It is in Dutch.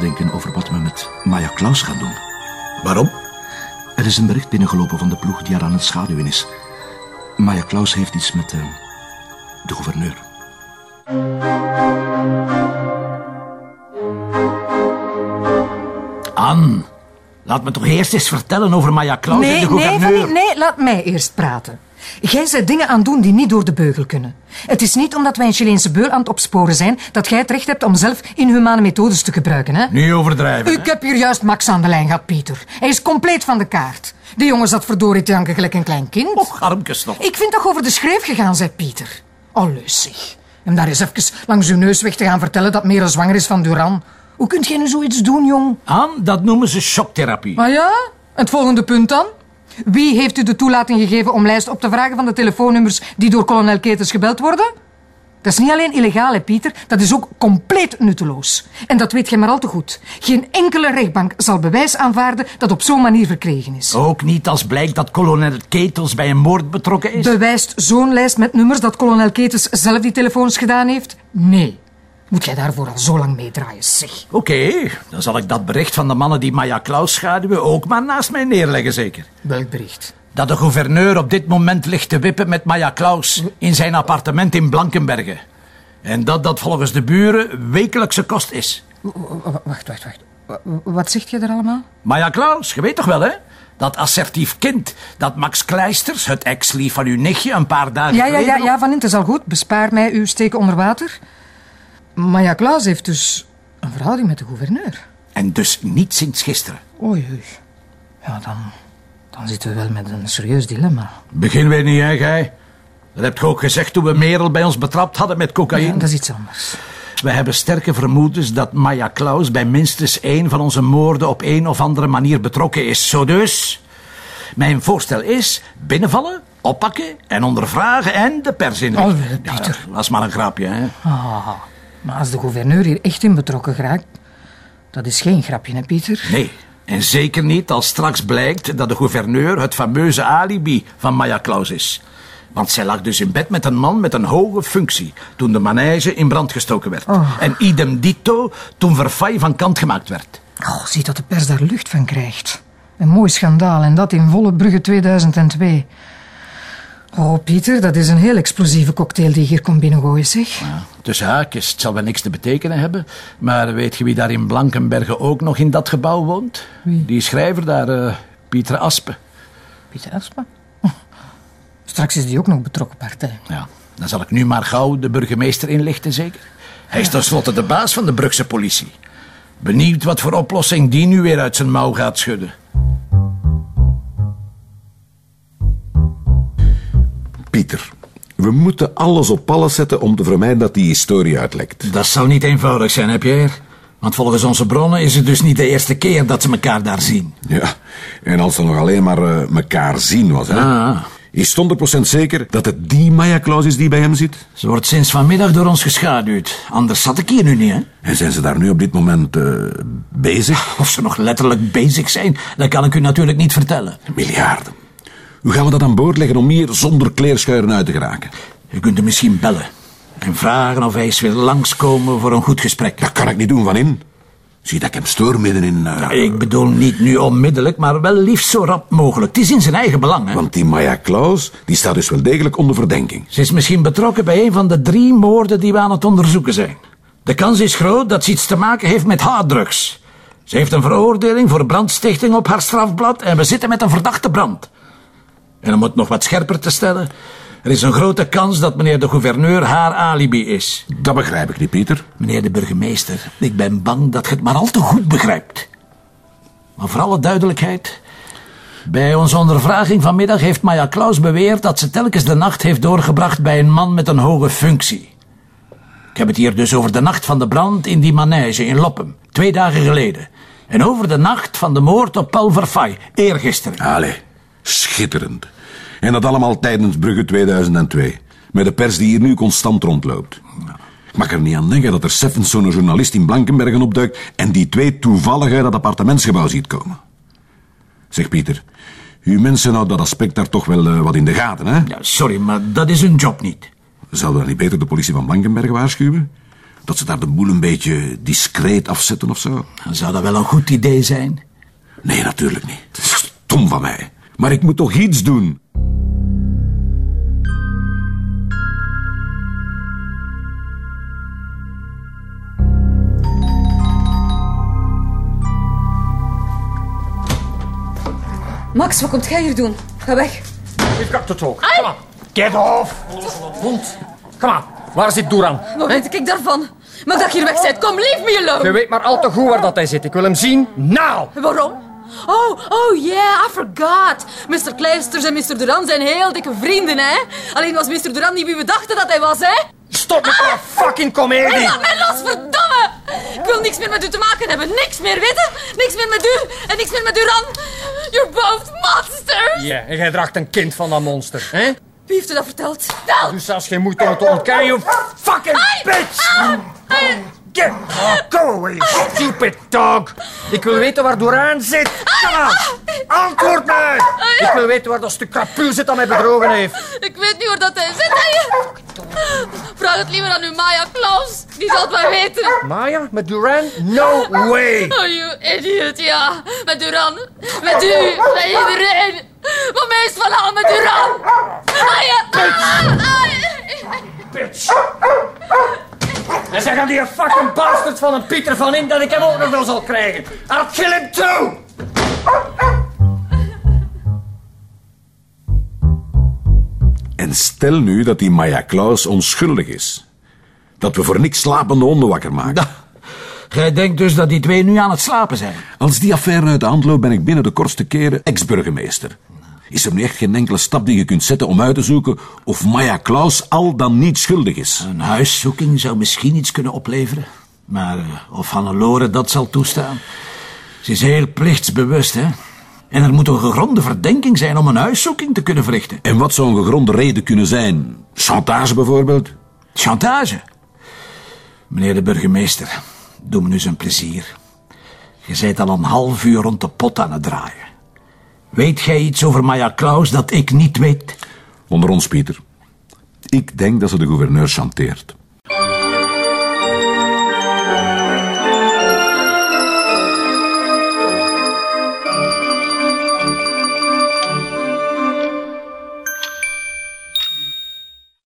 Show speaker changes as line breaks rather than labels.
nadenken over wat we met Maya Klaus gaan doen.
Waarom?
Er is een bericht binnengelopen van de ploeg die haar aan het schaduwen is. Maya Klaus heeft iets met uh, de gouverneur.
Anne, laat me toch eerst eens vertellen over Maya Klaus
nee,
en de gouverneur.
Nee, nee, laat mij eerst praten. Jij zet dingen aan doen die niet door de beugel kunnen. Het is niet omdat wij een Chileense beul aan het opsporen zijn dat jij het recht hebt om zelf inhumane methodes te gebruiken, hè?
Nu overdrijven.
Ik heb hier juist Max aan de lijn gehad, Pieter. Hij is compleet van de kaart. Die jongen zat verdorie te janken gelijk een klein kind.
Och, armkes toch.
Ik vind toch over de schreef gegaan, zei Pieter. Oh, zeg. Hem daar eens even langs uw neus weg te gaan vertellen dat Merel zwanger is van Duran. Hoe kunt jij nu zoiets doen, jong?
Anne, dat noemen ze shocktherapie.
Ah ja? Het volgende punt dan? Wie heeft u de toelating gegeven om lijst op te vragen van de telefoonnummers die door kolonel Ketens gebeld worden? Dat is niet alleen illegaal, hè, Pieter. Dat is ook compleet nutteloos. En dat weet jij maar al te goed. Geen enkele rechtbank zal bewijs aanvaarden dat op zo'n manier verkregen is.
Ook niet als blijkt dat kolonel Ketels bij een moord betrokken is?
Bewijst zo'n lijst met nummers dat kolonel Ketens zelf die telefoons gedaan heeft? Nee. Moet jij daarvoor al zo lang meedraaien, zeg?
Oké, dan zal ik dat bericht van de mannen die Maya Klaus schaduwen ook maar naast mij neerleggen, zeker.
Welk bericht?
Dat de gouverneur op dit moment ligt te wippen met Maya Klaus in zijn appartement in Blankenbergen. En dat dat volgens de buren wekelijkse kost is.
Wacht, wacht, wacht. Wat zegt je er allemaal?
Maya Klaus, je weet toch wel, hè? Dat assertief kind, dat Max Kleisters, het ex-lief van uw nichtje, een paar dagen
ja, ja, ja,
geleden...
ja, Van Int, is al goed. Bespaar mij uw steken onder water. Maya Klaus heeft dus een verhouding met de gouverneur.
En dus niet sinds gisteren.
Oei, oei. Ja, dan, dan zitten we wel met een serieus dilemma.
Begin weer niet, hè, gij? Dat hebt je ook gezegd toen we Merel bij ons betrapt hadden met cocaïne.
Ja, dat is iets anders.
We hebben sterke vermoedens dat Maya Klaus bij minstens één van onze moorden op een of andere manier betrokken is. Zo dus, mijn voorstel is binnenvallen, oppakken en ondervragen en de pers in.
Oh, Pieter.
Ja, dat is maar een grapje, hè.
Ah, maar als de gouverneur hier echt in betrokken geraakt, dat is geen grapje, hè, Pieter?
Nee, en zeker niet als straks blijkt dat de gouverneur het fameuze alibi van Maya Klaus is. Want zij lag dus in bed met een man met een hoge functie toen de manege in brand gestoken werd.
Oh.
En idem dito toen Verfay van kant gemaakt werd.
Oh, zie dat de pers daar lucht van krijgt. Een mooi schandaal en dat in volle Brugge 2002. Oh, Pieter, dat is een heel explosieve cocktail die hier komt binnengooien, zeg.
Ja, tussen haakjes, het zal wel niks te betekenen hebben. Maar weet je wie daar in Blankenbergen ook nog in dat gebouw woont?
Wie?
Die schrijver daar, eh, Pieter Aspe.
Pieter Aspa? Oh. Straks is die ook nog betrokken partij.
Ja, dan zal ik nu maar gauw de burgemeester inlichten, zeker? Hij is tenslotte de baas van de Brugse politie. Benieuwd wat voor oplossing die nu weer uit zijn mouw gaat schudden.
Pieter, we moeten alles op alles zetten om te vermijden dat die historie uitlekt.
Dat zal niet eenvoudig zijn, hè, Pierre? Want volgens onze bronnen is het dus niet de eerste keer dat ze elkaar daar zien.
Ja, en als ze nog alleen maar eh, elkaar zien was, hè?
Ah.
Is 100% zeker dat het die Maya Klaus is die bij hem zit?
Ze wordt sinds vanmiddag door ons geschaduwd. Anders zat ik hier nu niet, hè?
En zijn ze daar nu op dit moment eh, bezig?
Of ze nog letterlijk bezig zijn, dat kan ik u natuurlijk niet vertellen.
Miljarden. Hoe gaan we dat aan boord leggen om hier zonder kleerschuiren uit te geraken?
U kunt hem misschien bellen. En vragen of hij eens wil langskomen voor een goed gesprek.
Dat kan ik niet doen van in. Zie dat ik hem stoor midden in... eh,
Ik bedoel niet nu onmiddellijk, maar wel liefst zo rap mogelijk. Het is in zijn eigen belang, hè?
Want die Maya Klaus, die staat dus wel degelijk onder verdenking.
Ze is misschien betrokken bij een van de drie moorden die we aan het onderzoeken zijn. De kans is groot dat ze iets te maken heeft met harddrugs. Ze heeft een veroordeling voor brandstichting op haar strafblad en we zitten met een verdachte brand. En om het nog wat scherper te stellen, er is een grote kans dat meneer de gouverneur haar alibi is.
Dat begrijp ik niet, Pieter.
Meneer de burgemeester, ik ben bang dat je het maar al te goed begrijpt. Maar voor alle duidelijkheid. Bij onze ondervraging vanmiddag heeft Maya Klaus beweerd dat ze telkens de nacht heeft doorgebracht bij een man met een hoge functie. Ik heb het hier dus over de nacht van de brand in die manege in Loppem, twee dagen geleden. En over de nacht van de moord op Paul Verfay, eergisteren.
Allee, schitterend. En dat allemaal tijdens Brugge 2002. Met de pers die hier nu constant rondloopt. Ik mag er niet aan denken dat er Seffens zo'n journalist in Blankenbergen opduikt en die twee toevallig uit dat appartementsgebouw ziet komen. Zeg Pieter, uw mensen houden dat aspect daar toch wel eh, wat in de gaten, hè?
Ja, sorry, maar dat is hun job niet.
Zouden we dan niet beter de politie van Blankenbergen waarschuwen? Dat ze daar de boel een beetje discreet afzetten of zo?
Dan zou dat wel een goed idee zijn.
Nee, natuurlijk niet. Het is stom van mij. Maar ik moet toch iets doen.
Max, wat komt jij hier doen? Ga weg.
We've got to talk. Come on. Get off. Hond. Come on. Waar zit Duran?
Wat weet ik daarvan? Maar dat je hier weg bent, kom, leave me
Je
alone.
weet maar al te goed waar dat hij zit. Ik wil hem zien. Nou.
Waarom? Oh, oh yeah, I forgot. Mr. Kleisters en Mr. Duran zijn heel dikke vrienden, hè? Alleen was Mr. Duran niet wie we dachten dat hij was, hè?
Stop met die fucking comedie.
Laat mij los, verdomme! Ik wil niks meer met u te maken hebben. Niks meer, weten? Niks meer met u en niks meer met Duran. You're both monsters.
Ja, en jij draagt een kind van dat monster, hè?
Wie heeft u dat verteld? Vertel!
Dus zelfs geen moeite om te ontkennen, you fucking bitch! Get, go away, stupid dog! Ik wil weten waar Duran zit. Antwoord mij! Ik wil weten waar dat stuk krapul zit dat mij bedrogen heeft.
Ik weet niet waar dat hij zit. hè. Vraag het liever aan uw Maya Klaus. Die zal het wel weten.
Maya, met Duran? No way!
Oh, you idiot, ja. Met Duran. Met u. Met iedereen. Maar meest van al met Duran. Ah, ja. Ah,
bitch. En zeg aan die fucking bastard van een Pieter van In dat ik hem ook nog wel zal krijgen. I'll kill him too!
En stel nu dat die Maya Klaus onschuldig is. Dat we voor niks slapende honden wakker maken.
Da. Jij denkt dus dat die twee nu aan het slapen zijn?
Als die affaire uit de hand loopt, ben ik binnen de kortste keren ex-burgemeester. Is er nu echt geen enkele stap die je kunt zetten om uit te zoeken of Maya Klaus al dan niet schuldig is?
Een huiszoeking zou misschien iets kunnen opleveren. Maar eh, of Hannelore dat zal toestaan? Ze is heel plichtsbewust, hè? En er moet een gegronde verdenking zijn om een huiszoeking te kunnen verrichten.
En wat zou een gegronde reden kunnen zijn? Chantage bijvoorbeeld?
Chantage. Meneer de burgemeester, doe me nu eens een plezier. Je bent al een half uur rond de pot aan het draaien. Weet jij iets over Maya Klaus dat ik niet weet?
Onder ons, Pieter. Ik denk dat ze de gouverneur chanteert.